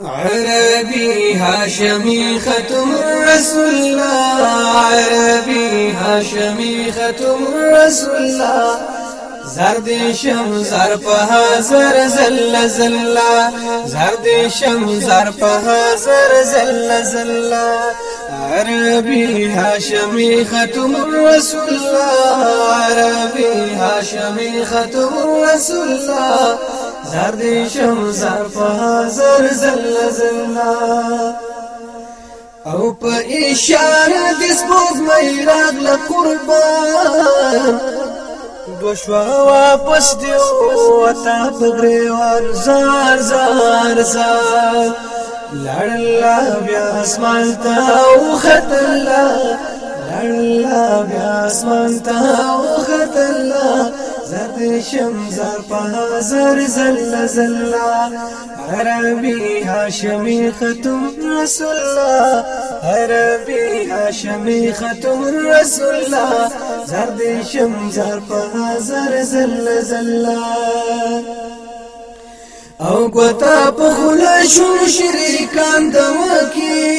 عربي هاشمي ختم الرسول الله عربي هاشمي ختم الرسول الله زرد شم زر زر زل زل زرد شم زر زر زل زل عربي هاشمي ختم الرسول الله عربي هاشمي ختم الرسول الله زردی شم زرفا زر زل زلنا او په اشاره د سپوږ مې راغله قربان دو شوا واپس دی او تا بغریوار زار زار زار لړ الله بیا اسمان ته او خط الله لړ الله بیا اسمان ته او خط الله زد شمزار په زر زل زل عربي هاشمي ختم رسول الله عربي هاشمي ختم رسول الله زرد شمزار په زر زل زل او ګوتا په خلا شو شریکان دمکی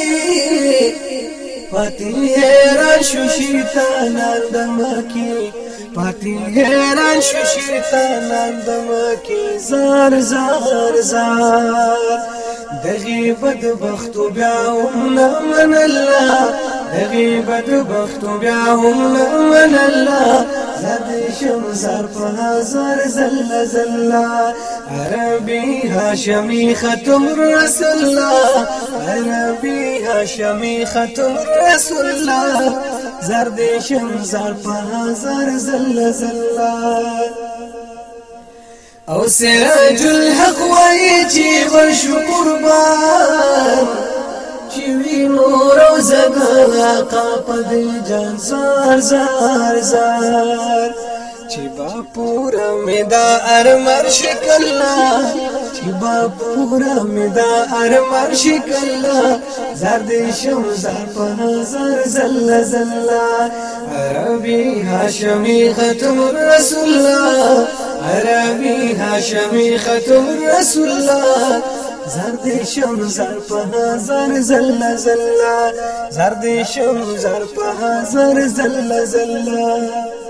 فاتحه را شو شیطانان دمکی پاتې هران شو شیطانان د زار زار زار دغه بد بخت بیا هم من الله دغه بد بخت بیا هم من الله زد شم زار په هزار زل زل عربي هاشمي ختم رسول الله عربي هاشمي ختم رسول الله زر دیشم زر پازر زل زل او سراج الحق وای چې وش قربان چې وینو روزه غاقا په دې جان زار زار زار چې با پورا مې دا ارمر شکل چې با پورا مې دا ارمر شکل زرد شم زر په نظر زل زل عربي هاشمي ختم الرسول عربي هاشمي ختم الرسول زرد شم زر په زر زل زل زرد شم زر په زر زل زل